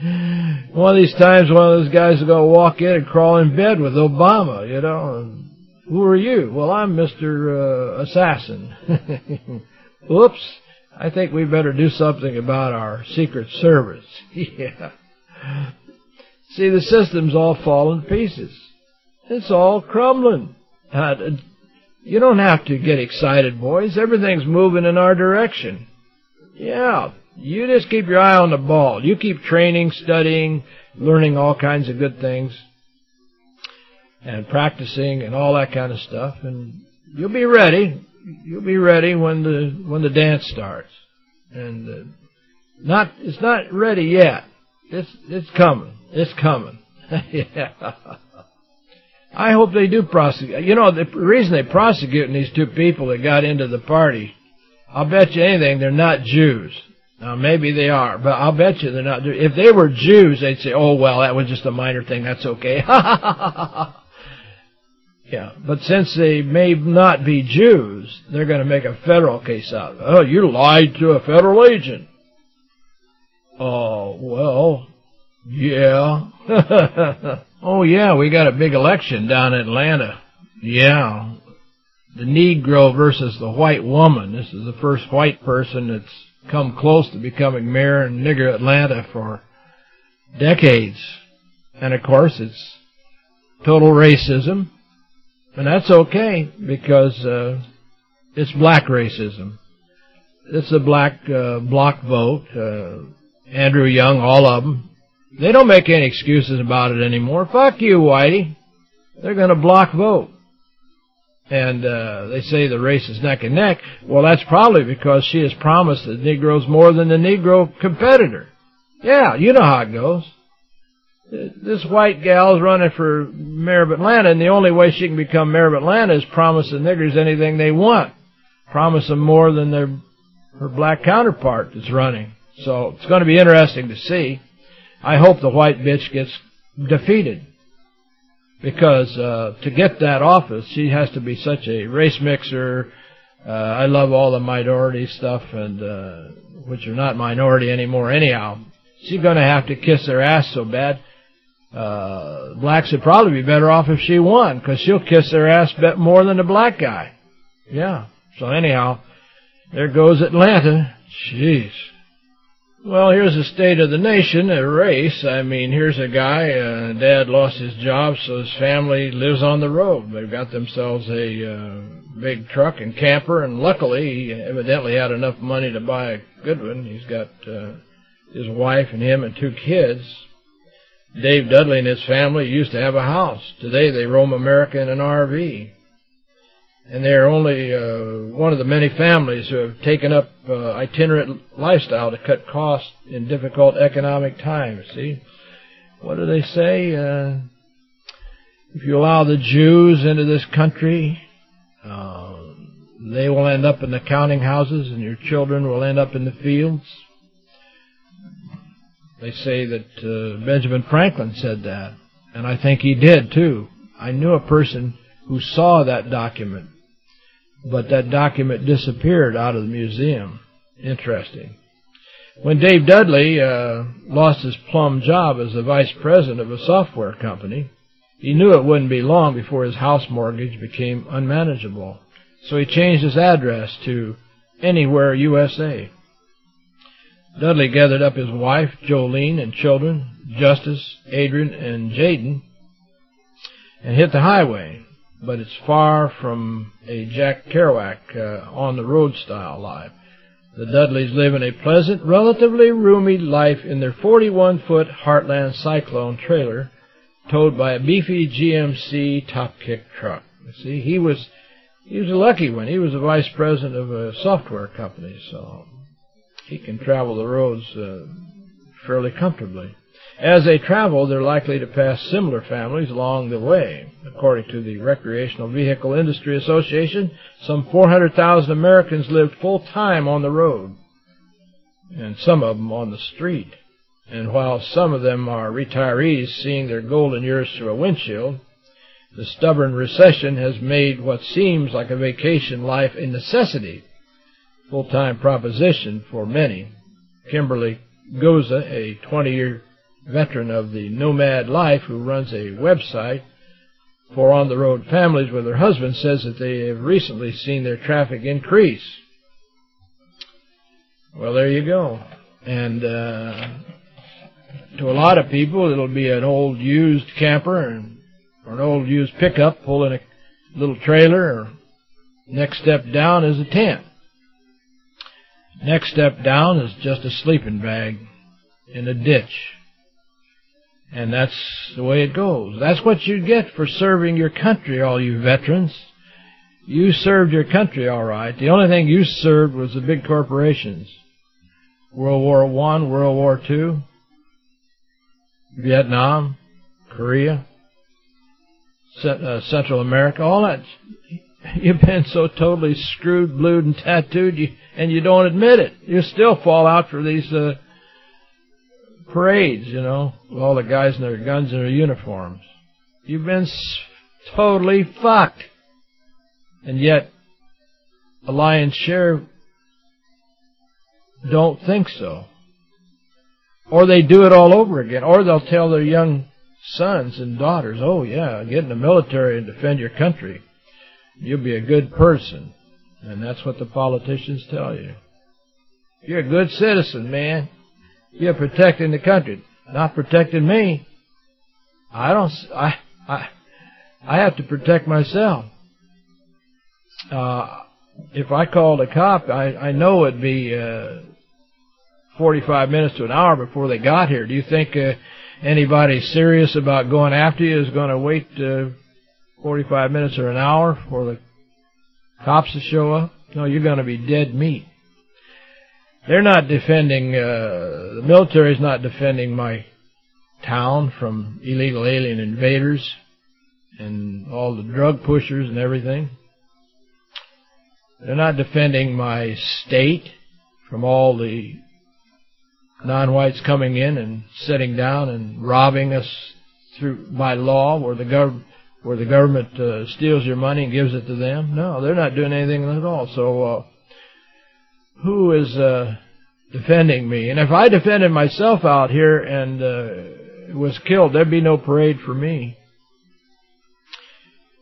One of these times, one of those guys is going to walk in and crawl in bed with Obama, you know. And, Who are you? Well, I'm Mr. Uh, Assassin. (laughs) Oops. I think we better do something about our Secret Service. (laughs) yeah. See, the system's all falling pieces. It's all crumbling. Uh, you don't have to get excited, boys. Everything's moving in our direction. Yeah, you just keep your eye on the ball. You keep training, studying, learning all kinds of good things, and practicing and all that kind of stuff, and you'll be ready. You'll be ready when the when the dance starts. And uh, not it's not ready yet. It's it's coming. It's coming. (laughs) yeah. I hope they do prosecute. You know, the reason they're prosecuting these two people that got into the party, I'll bet you anything they're not Jews. Now, maybe they are, but I'll bet you they're not. If they were Jews, they'd say, oh, well, that was just a minor thing. That's okay. (laughs) yeah, but since they may not be Jews, they're going to make a federal case out of it. Oh, you lied to a federal agent. Oh, well, yeah. (laughs) oh, yeah, we got a big election down in Atlanta. Yeah. The Negro versus the white woman. This is the first white person that's come close to becoming mayor in nigger Atlanta for decades. And, of course, it's total racism. And that's okay because uh, it's black racism. It's a black uh, block vote. Uh, Andrew Young, all of them. They don't make any excuses about it anymore. Fuck you, Whitey. They're going to block vote. And uh, they say the race is neck and neck. Well, that's probably because she has promised the Negroes more than the Negro competitor. Yeah, you know how it goes. This white gal's running for mayor of Atlanta, and the only way she can become mayor of Atlanta is promise the niggers anything they want. Promise them more than their her black counterpart that's running. So it's going to be interesting to see. I hope the white bitch gets defeated because uh, to get that office, she has to be such a race mixer. Uh, I love all the minority stuff, and uh, which are not minority anymore anyhow. She's going to have to kiss their ass so bad. Uh, blacks would probably be better off if she won, because she'll kiss their ass bet more than a black guy. Yeah. So anyhow, there goes Atlanta. Jeez. Well, here's the state of the nation, a race. I mean, here's a guy, uh, dad lost his job, so his family lives on the road. They've got themselves a uh, big truck and camper, and luckily, he evidently had enough money to buy a good one. He's got uh, his wife and him and two kids. Dave Dudley and his family used to have a house. Today, they roam America in an RV and they're only uh, one of the many families who have taken up uh, itinerant lifestyle to cut costs in difficult economic times. See, what do they say? Uh, if you allow the Jews into this country, uh, they will end up in the counting houses, and your children will end up in the fields. They say that uh, Benjamin Franklin said that, and I think he did too. I knew a person who saw that document but that document disappeared out of the museum. Interesting. When Dave Dudley uh, lost his plum job as the vice president of a software company, he knew it wouldn't be long before his house mortgage became unmanageable. So he changed his address to Anywhere USA. Dudley gathered up his wife, Jolene, and children, Justice, Adrian, and Jaden, and hit the highway but it's far from a Jack Kerouac uh, on-the-road style life. The Dudleys live in a pleasant, relatively roomy life in their 41-foot Heartland Cyclone trailer, towed by a beefy GMC top-kick truck. You see, he was he was a lucky one. He was a vice president of a software company, so he can travel the roads uh, fairly comfortably. As they travel, they're likely to pass similar families along the way. According to the Recreational Vehicle Industry Association, some 400,000 Americans live full-time on the road, and some of them on the street. And while some of them are retirees seeing their golden years through a windshield, the stubborn recession has made what seems like a vacation life a necessity, full-time proposition for many. Kimberly Goza, a 20-year veteran of the nomad life who runs a website for on-the-road families with her husband, says that they have recently seen their traffic increase. Well, there you go. And uh, to a lot of people, it'll be an old used camper and, or an old used pickup pulling a little trailer. Or next step down is a tent. Next step down is just a sleeping bag in a ditch. And that's the way it goes. That's what you get for serving your country, all you veterans. You served your country all right. The only thing you served was the big corporations. World War One, World War Two, Vietnam, Korea, uh, Central America, all that. (laughs) You've been so totally screwed, blued, and tattooed, and you don't admit it. You still fall out for these uh, parades, you know, with all the guys in their guns and their uniforms. You've been totally fucked. And yet, a lion's share don't think so. Or they do it all over again. Or they'll tell their young sons and daughters, oh yeah, get in the military and defend your country. You'll be a good person. And that's what the politicians tell you. You're a good citizen, man. You're protecting the country, not protecting me. I don't, I, I, I have to protect myself. Uh, if I called a cop, I, I know it'd be, uh, 45 minutes to an hour before they got here. Do you think uh, anybody serious about going after you is going to wait uh, 45 minutes or an hour for the cops to show up? No, you're going to be dead meat. They're not defending, uh, the military is not defending my town from illegal alien invaders and all the drug pushers and everything. They're not defending my state from all the non-whites coming in and sitting down and robbing us through by law where the government where the government uh, steals your money and gives it to them. No, they're not doing anything at all. So uh, who is uh, defending me? And if I defended myself out here and uh, was killed, there'd be no parade for me.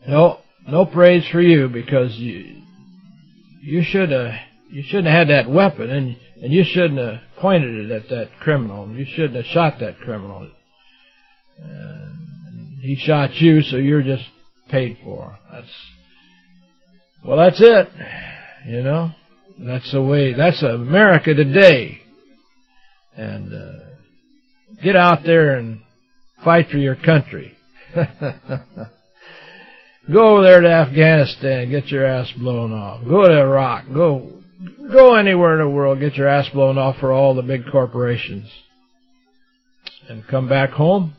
No, no parades for you because you you should have you shouldn't have had that weapon and and you shouldn't have pointed it at that criminal. You shouldn't have shot that criminal. Uh, he shot you, so you're just paid for. That's well, that's it. You know, that's the way. That's America today. And uh, get out there and fight for your country. (laughs) Go over there to Afghanistan, get your ass blown off. Go to Iraq. Go Go anywhere in the world, get your ass blown off for all the big corporations. And come back home,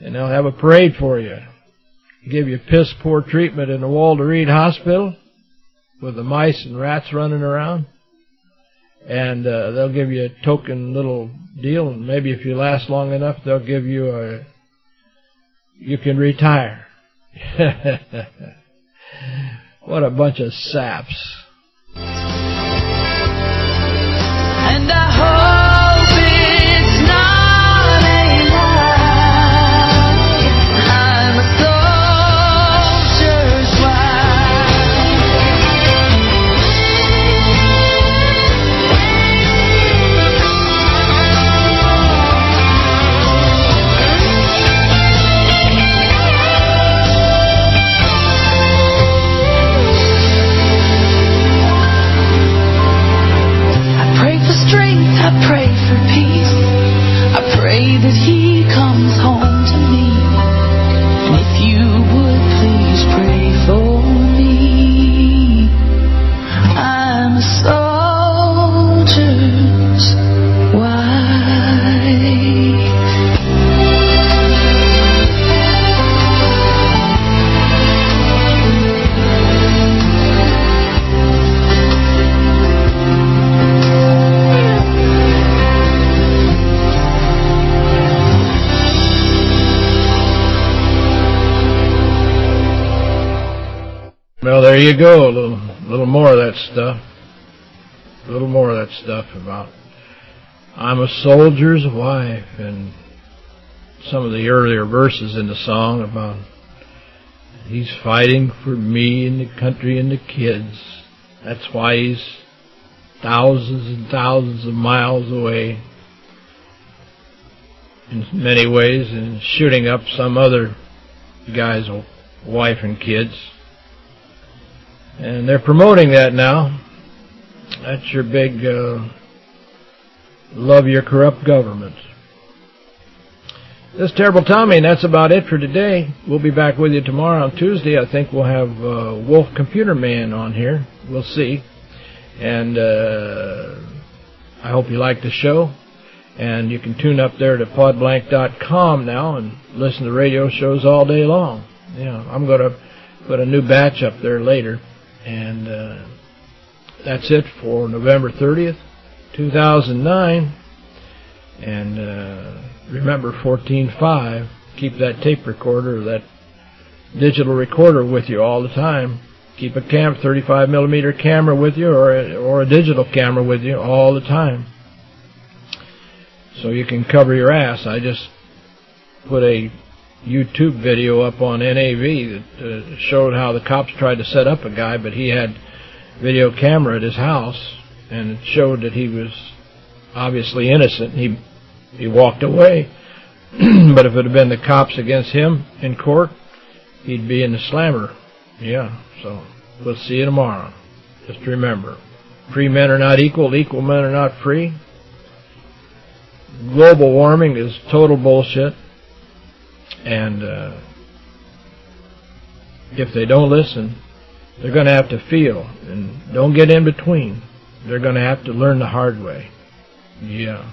and they'll have a parade for you. Give you piss poor treatment in the Walter Reed Hospital with the mice and rats running around. And uh, they'll give you a token little deal, and maybe if you last long enough, they'll give you a... You can retire. (laughs) what a bunch of saps. And I hope you go. A little, little more of that stuff. A little more of that stuff about I'm a soldier's wife and some of the earlier verses in the song about he's fighting for me and the country and the kids. That's why he's thousands and thousands of miles away in many ways and shooting up some other guy's wife and kids. And they're promoting that now. That's your big uh, love your corrupt government. This Terrible Tommy, and that's about it for today. We'll be back with you tomorrow on Tuesday. I think we'll have uh, Wolf Computer Man on here. We'll see. And uh, I hope you like the show. And you can tune up there to podblanc.com now and listen to radio shows all day long. Yeah, I'm going to put a new batch up there later. And uh, that's it for November 30th, 2009. And uh, remember 14.5, keep that tape recorder, that digital recorder with you all the time. Keep a cam 35 millimeter camera with you or a, or a digital camera with you all the time. So you can cover your ass. I just put a YouTube video up on NAV that uh, showed how the cops tried to set up a guy, but he had video camera at his house, and it showed that he was obviously innocent. He he walked away. (clears throat) but if it had been the cops against him in court, he'd be in the slammer. Yeah, so we'll see you tomorrow. Just remember, free men are not equal, equal men are not free. Global warming is total bullshit. And uh, if they don't listen, they're going to have to feel. And don't get in between. They're going to have to learn the hard way. Yeah.